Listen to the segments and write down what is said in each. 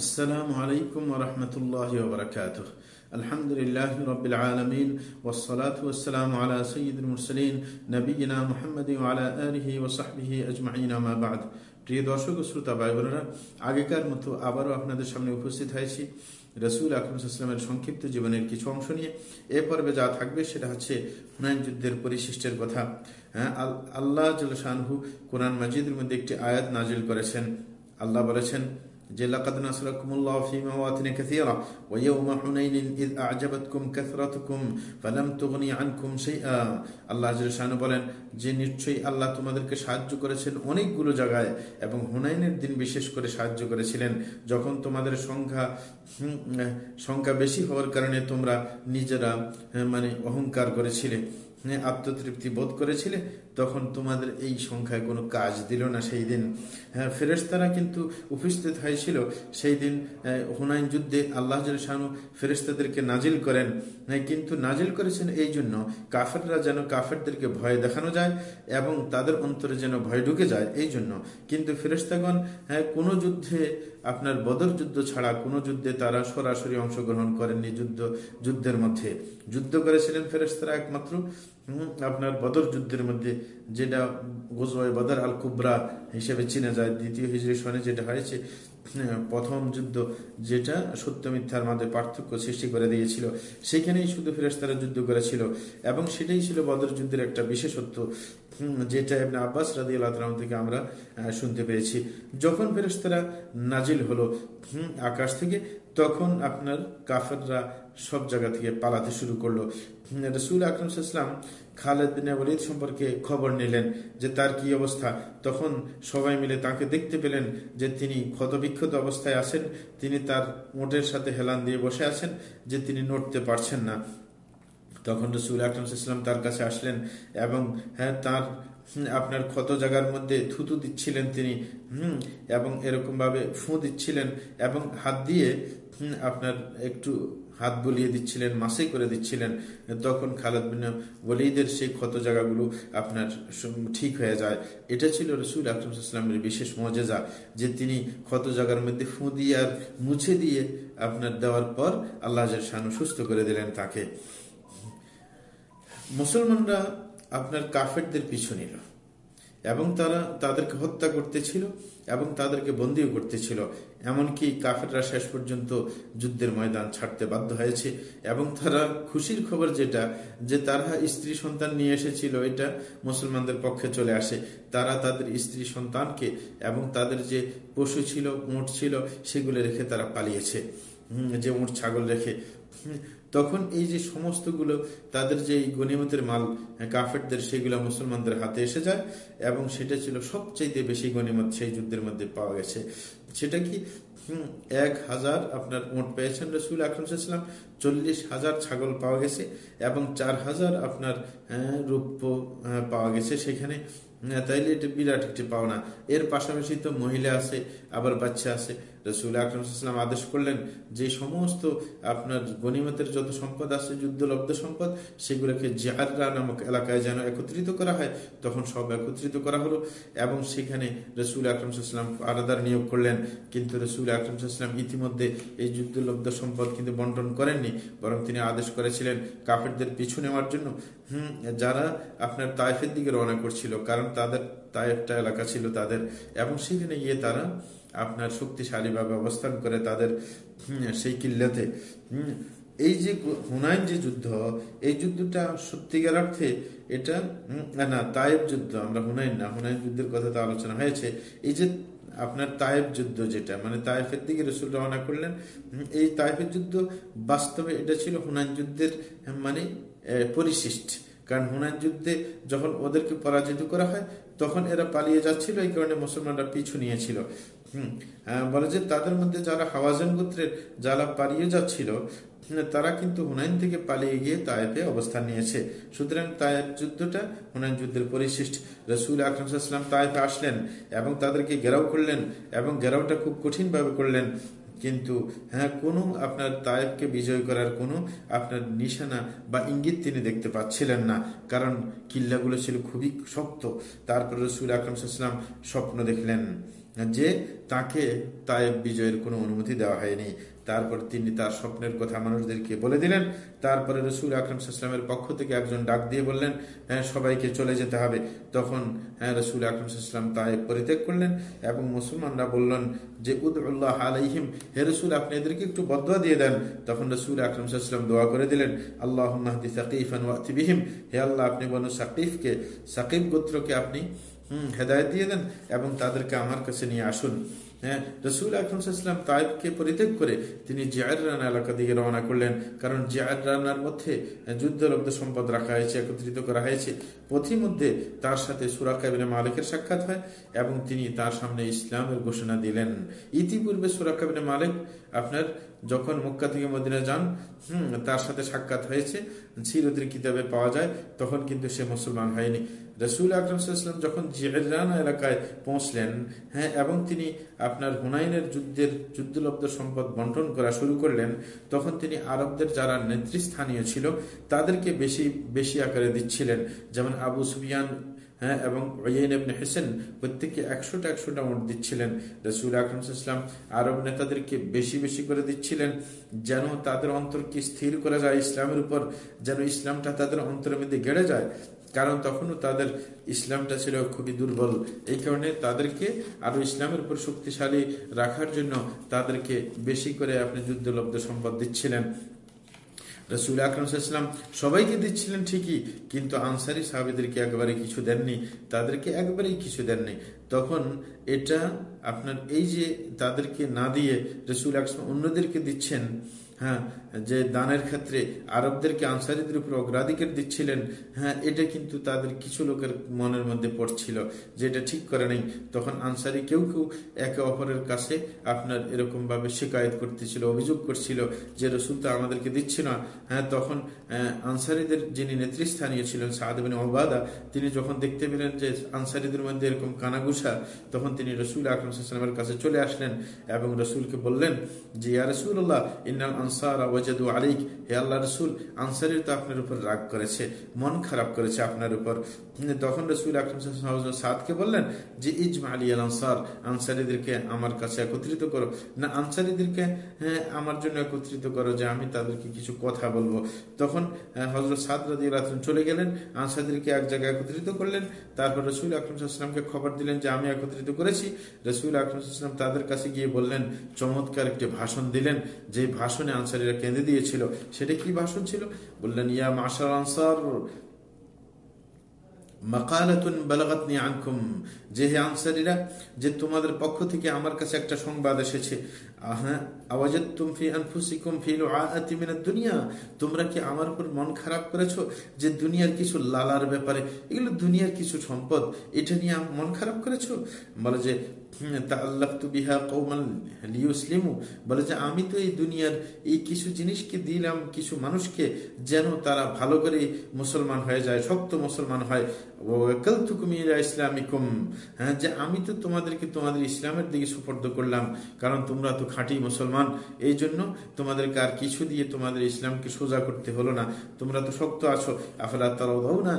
আসসালামু আলাইকুম ওরহমতুল্লাহ ওবরাকাত আলহামদুলিল্লাহ রবিল আলমিন ওসলাত ওসালাম আলা সঈদুল মুরসলিন নবীনা মোহাম্মদ আলা ও ওসাহবিহি আজমাইন আমাবাদ প্রিয় দর্শক শ্রোতা ভাই বোনেরা আগেকার মতো আবারও আপনাদের সামনে উপস্থিত হয়েছি রসুল আকরমসাল্লামের সংক্ষিপ্ত জীবনের কিছু অংশ নিয়ে। এ পর্বে যা থাকবে সেটা হচ্ছে হুনায়ন যুদ্ধের পরিশিষ্টের কথা। হ্যাঁ আল্লাহ জলশানহু কোরআন মাজিদের মধ্যে একটি আয়াত নাজিল করেছেন। আল্লাহ বলেছেন যে লাকাদ নাসরাকুমুল্লাহ ফি মাওয়াতিন কাসীরা, ওয়া ইয়াওমা হুনাইনিন ইয আ'জাবাতকুম কাসরাতুকুম ফালাম তুগনি আনকুম শাইআ। আল্লাহ জাল্লাহু বলেন, যে নিশ্চয়ই আল্লাহ তোমাদেরকে সাহায্য করেছেন অনেকগুলো জায়গায় এবং হুনাইনের দিন বিশেষ করে সাহায্য করেছিলেন। যখন তোমাদের সংখ্যা সংখ্যা বেশি হওয়ার কারণে তোমরা নিজেরা মানে অহংকার করেছিলে আত্মতৃপ্তি বোধ করেছিলে তখন তোমাদের এই সংখ্যায় কোনো কাজ দিল না সেই দিন। হ্যাঁ ফেরেস্তারা কিন্তু উপস্থিত হয়েছিল সেই দিন হুনাইন যুদ্ধে আল্লাহ শাহানু ফেরেস্তাদেরকে নাজিল করেন। হ্যাঁ, কিন্তু নাজিল করেছেন এই জন্য কাফেররা যেন কাফেরদেরকে ভয় দেখানো যায় এবং তাদের অন্তরে যেন ভয় ঢুকে যায় এই জন্য। কিন্তু ফেরেস্তাগণ হ্যাঁ কোনো যুদ্ধে আপনার বদর যুদ্ধ ছাড়া কোনো যুদ্ধে তারা সরাসরি অংশগ্রহণ করেননি যুদ্ধ যুদ্ধের মধ্যে। যুদ্ধ করেছিলেন ফেরেস্তারা একমাত্র। আপনার বদর যুদ্ধের মধ্যে যেটা গোজওয়াই বদর আল কুবরা হিসেবে চিনে যায়, দ্বিতীয় হিজড়ি সনে যেটা হয়েছে প্রথম যুদ্ধ যেটা সত্য মিথ্যার মাঝে পার্থক্য সৃষ্টি করে দিয়েছিল, সেখানেই শুধু ফেরেস্তারা যুদ্ধ করেছিল এবং সেটাই ছিল বদর যুদ্ধের একটা বিশেষত্ব যেটা এমনি আব্বাস রাদি আল্লাহ থেকে আমরা শুনতে পেয়েছি। যখন ফেরেস্তারা নাজিল হলো আকাশ থেকে, তখন আপনার কাফেররা সব জায়গা থেকে পালাতে শুরু করল। রসুল আকরম ইসলাম খালেদ বিন ওয়ালিদ সম্পর্কে খবর নিলেন যে তার কি অবস্থা। তখন সবাই মিলে তাকে দেখতে পেলেন যে তিনি ক্ষতবিক্ষত অবস্থায় আছেন। তিনি তার মোটের সাথে হেলান দিয়ে বসে আছেন যে তিনি নড়তে পারছেন না। তখন রসুল আকরম ইসলাম তার কাছে আসলেন এবং হ্যাঁ তার আপনার ক্ষত জায়গার মধ্যে থুতু দিচ্ছিলেন তিনি, হুম, এবং এরকম ভাবে ফু দিচ্ছিলেন এবং হাত দিয়ে আপনার একটু হাত বলিয়ে দিচ্ছিলেন, মাসে করে দিচ্ছিলেন, তখন খালেদ বিন ওলিদের সেই ক্ষত জায়গাগুলো আপনার ঠিক হয়ে যায়। এটা ছিল রসুল আকরমসাল্লামের বিশেষ মজেজা যে তিনি ক্ষত জায়গার মধ্যে ফু দিয়ে আর মুছে দিয়ে আপনার দেওয়ার পর আল্লাহ শানু সুস্থ করে দিলেন তাকে। মুসলমানরা আপনার কাফেরদের পিছু নিল। এবং তারা তাদেরকে হত্যা করতেছিল এবং তাদেরকে বন্দিও করতেছিল। এমনকি কাফেররা শেষ পর্যন্ত যুদ্ধের ময়দান ছাড়তে বাধ্য হয়েছে এবং তারা খুশির খবর যেটা, যে তারা স্ত্রী সন্তান নিয়ে এসেছিল, এটা মুসলমানদের পক্ষে চলে আসে। তারা তাদের স্ত্রী সন্তানকে এবং তাদের যে পশু ছিল, উঁট ছিল, সেগুলো রেখে তারা পালিয়েছে। যে উঁট, ছাগল রেখে। তখন এই যে সমস্তগুলো তাদের যে গণিমতের মাল কাফেরদের সেগুলো মুসলমানদের হাতে এসে যায় এবং সেটা ছিল সবচাইতে বেশি গণিমত সেই যুদ্ধের মধ্যে পাওয়া গেছে। সেটা কি এক হাজার আপনার মোট পেয়েছেন রসুল আকরমসাল্লাম চল্লিশ হাজার ছাগল পাওয়া গেছে এবং চার হাজার আপনার রূপ্য পাওয়া গেছে সেখানে। তাইলে এটা বিরাট একটি পাওনা। এর পাশাপাশি তো মহিলা আছে, আবার বাচ্চা আছে। রসুল আকরমসাল্লাম আদেশ করলেন, যে সমস্ত আপনার গণিমতের যত সম্পদ আছে, যুদ্ধলব্ধ সম্পদ, সেগুলোকে জাহাররা নামক এলাকায় যেন একত্রিত করা হয়, তখন সব একত্রিত করা হলো এবং সেখানে রসুল আকরমসাল্লাম আলাদার নিয়োগ করলেন। কিন্তু রসুল আকরমসাল্লাম ইতিমধ্যে এই যুদ্ধলব্ধ সম্পদ কিন্তু বন্টন করেননি, বরং তিনি আদেশ করেছিলেন কাফেরদের পিছু নেওয়ার জন্য। হম, যারা আপনার তাইফের দিকে রওনা করছিল, কারণ তাদের তাইফটা এলাকা ছিল তাদের, এবং সেখানে গিয়ে তারা আপনার শক্তিশালীভাবে অবস্থান করে তাদের সেই কিল্লাতে। এই যে হুনাইন যে যুদ্ধ, এই যুদ্ধটা সত্যিকার অর্থে এটা না তায়েব যুদ্ধ, আমরা হুনাইন না, হুনাইন যুদ্ধের কথা তো আলোচনা হয়েছে। এই যে আপনার তায়েব যুদ্ধ যেটা মানে তায়েফের দিকে রসুল রওনা করলেন এই তায়েফের যুদ্ধ বাস্তবে এটা ছিল হুনাইন যুদ্ধের মানে পরিশিষ্ট। কারণ হুনাইন যুদ্ধে যখন ওদেরকে পরাজিত করা হয়, তখন এরা পালিয়ে যাচ্ছিল, এই কারণে মুসলমানরা পিছু নিয়েছিল। হম বলে যে তাদের মধ্যে যারা হাওয়াজান গোত্রের যারা পালিয়ে যাচ্ছিল তারা কিন্তু হুনাইন থেকে পালিয়ে গিয়ে তায়েফে অবস্থান নিয়েছে। সুতরাং তায়েফ যুদ্ধটা হুনাইন যুদ্ধের পরিশিষ্ট রসুল আকরমসাল্লাম তায়েফে আসলেন এবং তাদেরকে ঘেরাও করলেন এবং ঘেরাওটা খুব কঠিনভাবে করলেন। কিন্তু হ্যাঁ কোনো আপনার তায়েবকে বিজয় করার কোনো আপনার নিশানা বা ইঙ্গিত তিনি দেখতে পাচ্ছিলেন না। কারণ কিল্লাগুলো ছিল খুবই শক্ত। তারপর রসুল আকরম স্বপ্ন দেখলেন। যে তাকে তায়েব বিজয়ের কোনো অনুমতি দেওয়া হয়নি। তারপর তিনি তার স্বপ্নের কথা মানুষদেরকে বলে দিলেন। তারপরে রসুল আকরম সাল্লামের পক্ষ থেকে একজন ডাক দিয়ে বললেন হ্যাঁ সবাইকে চলে যেতে হবে। তখন হ্যাঁ রসুল আকরম সাল্লাম তায়েব পরিত্যাগ করলেন এবং মুসলমানরা বললেন যে উদ্লাহ আলাইহিম, হে রসুল, আপনি এদেরকে একটু বদয়া দিয়ে দেন। তখন রসুল আকরম সাল্লাম দোয়া করে দিলেন আল্লাহ মাহদি সাকিফান ওয়াতিবিহিম হে আল্লাহ, আপনি বলুন সাকিফকে, সাকিব গোত্রকে আপনি হম, হেদায়ত দিয়ে দেন এবং তাদেরকে আমার কাছে নিয়ে আসুন। হ্যাঁ রসুল আকরমসাল্লাম তাইবকে পরিত্যাগ করে তিনি জিয়ার রানা এলাকা দিকে রওনা করলেন। কারণ জিয়ার রানার মধ্যে যুদ্ধলব্ধ সম্পদ রাখা হয়েছে, একত্রিত করা হয়েছে। পথিমধ্যে তার সাথে সুরাকাবিনে মালিকের সাক্ষাৎ হয় এবং তিনি তার সামনে ইসলামের ঘোষণা দিলেন। ইতিপূর্বে সুরাকাবিনে মালিক আপনার যখন মক্কা থেকে মদিনা যান তার সাথে সাক্ষাৎ হয়েছে সিরতির কিতাবে পাওয়া যায়, তখন কিন্তু সে মুসলমান হয়নি। রসুল আকরমসাল্লাম যখন জিয়ারানা এলাকায় পৌঁছলেন হ্যাঁ এবং তিনি আপনার হুনাইনের যুদ্ধের যুদ্ধলব্ধ সম্পদ বন্টন করা শুরু করলেন, তখন তিনি আরবদের যারা নেতৃস্থানীয় ছিল, তাদেরকে বেশি বেশি আকারে দিচ্ছিলেন। যেমন আবু সুফিয়ান হ্যাঁ এবং হেসেন প্রত্যেককে একশোটা একশোটা মোট দিচ্ছিলেন। রসুল আকরম ইসলাম আরব নেতাদেরকে বেশি বেশি করে দিচ্ছিলেন যেন তাদের অন্তরকে স্থির করা যায়, ইসলামের উপর যেন ইসলামটা তাদের অন্তরের মধ্যে গেড়ে যায়। কারণ তখনও তাদের ইসলামটা ছিল খুবই দুর্বল। এই কারণে তাদেরকে আরও ইসলামের উপর শক্তিশালী রাখার জন্য তাদেরকে বেশি করে আপনি যুদ্ধলব্ধ সম্পদ দিচ্ছিলেন। রসুল আকরমসাল্লাম সবাইকে দিচ্ছিলেন ঠিকই, কিন্তু আনসারি সাহাবিদেরকে একবারে কিছু দেননি, তাদেরকে একবারেই কিছু দেননি। তখন এটা আপনার এই যে তাদেরকে না দিয়ে রসুল আকসম অন্যদেরকে দিচ্ছেন হ্যাঁ যে দানের ক্ষেত্রে আরবদেরকে আনসারিদের উপর অগ্রাধিকার দিচ্ছিলেন হ্যাঁ এটা কিন্তু তাদের কিছু লোকের মনের মধ্যে পড়ছিল যে এটা ঠিক করে নেই। তখন আনসারি কেউ কেউ একে অপরের কাছে আপনার এরকম ভাবে শিকায়ত করতেছিল, অভিযোগ করছিল যে রসুল তো আমাদেরকে দিচ্ছে না। হ্যাঁ তখন আনসারিদের যিনি নেতৃস্থানীয় ছিলেন সাহাদিন ওবাদা তিনি যখন দেখতে পেলেন যে আনসারিদের মধ্যে এরকম কানাগুসা তখন তিনি রসুল আকরমের কাছে চলে আসলেন এবং রসুলকে বললেন যে, ইয়া রসুল্লাহ ইন্নাল আনসার ওয়াজাদু আলিক হে রসুল, আনসারির তো আপনার উপর রাগ করেছে, মন খারাপ করেছে আপনার উপর। তখন রসুল আকরম সাদকে বললেন, যে ইজমা আলী আল আনসার আনসারিদেরকে আমার কাছে একত্রিত করো। না, আনসারিদেরকে হ্যাঁ আমার জন্য একত্রিত করো যে আমি তাদেরকে কিছু কথা বলব। তখন হজরত সাদ রাজি চলে গেলেন, আনসারিদেরকে এক জায়গায় একত্রিত করলেন। তারপর রসুল আকরমসাল্লামকে খবর দিলেন যে আমি একত্রিত করেছি। রসুল আকরমসাল্লাম তাদের কাছে গিয়ে বললেন, চমৎকার একটি ভাষণ দিলেন। যে ভাষণে আনসারিরা কেঁদে দিয়েছিল, সেটা কি ভাষণ ছিল? বললেন, ইয়া মাসার আনসার যে হে আনসারিরা, যে তোমাদের পক্ষ থেকে আমার কাছে একটা সংবাদ এসেছে। তোমরা কি আমার উপর মন খারাপ করেছ যে দুনিয়ার কিছু লালার ব্যাপারে? এগুলো দুনিয়ার কিছু সম্পদ। এটা নিয়ে মন খারাপ করেছ? বলে যে বলে যে, আমি তো এই দুনিয়ার এই কিছু জিনিসকে দিলাম, কিছু মানুষকে, যেন তারা ভালো করে মুসলমান হয়ে যায়, শক্ত মুসলমান হয়। ইসলামিকুম। হ্যাঁ যে আমি তো তোমাদেরকে তোমাদের ইসলামের দিকে সুপর্দ করলাম, কারণ তোমরা তো খাঁটি মুসলমান। এই জন্য তোমাদেরকে আর কিছু দিয়ে তোমাদের ইসলামকে সোজা করতে হলো না। তোমরা তো শক্ত আছো। আফলা তারাও না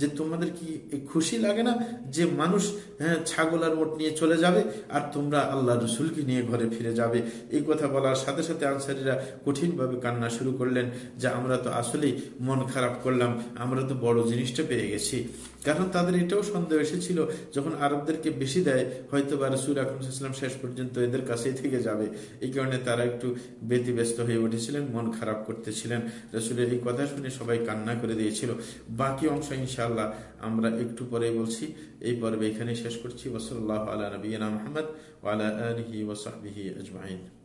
যে তোমাদের কি খুশি লাগে না যে মানুষ হ্যাঁ ছাগল আর মোট নিয়ে চলে যাবে আর তোমরা আল্লাহ রসুলকে নিয়ে ঘরে ফিরে যাবে? এই কথা বলার সাথে সাথে আনসারিরা কঠিনভাবে কান্না শুরু করলেন যে আমরা তো আসলেই মন খারাপ করলাম, আমরা তো বড় জিনিসটা পেয়ে গেছি। কারণ তাদের এটাও সন্দেহ এসেছিল, যখন আরবদেরকে বেশি দেয় হয়তো বা রসুল আকরমসাল্লাম শেষ পর্যন্ত এদের কাছেই থেকে যাবে। এই কারণে তারা একটু ব্যতিব্যস্ত হয়ে উঠেছিলেন, মন খারাপ করতেছিলেন। রসুলের এই কথা শুনে সবাই কান্না করে দিয়েছিল। বাকি অংশ ইনশাল্লাহ আমরা একটু পরে বলছি। এই পর্বে এখানে শেষ করছি। ওসল্লাহ আলা নবীনা মোহাম্মদ ওয়ালা আলহি ওসাহি আজমাইন।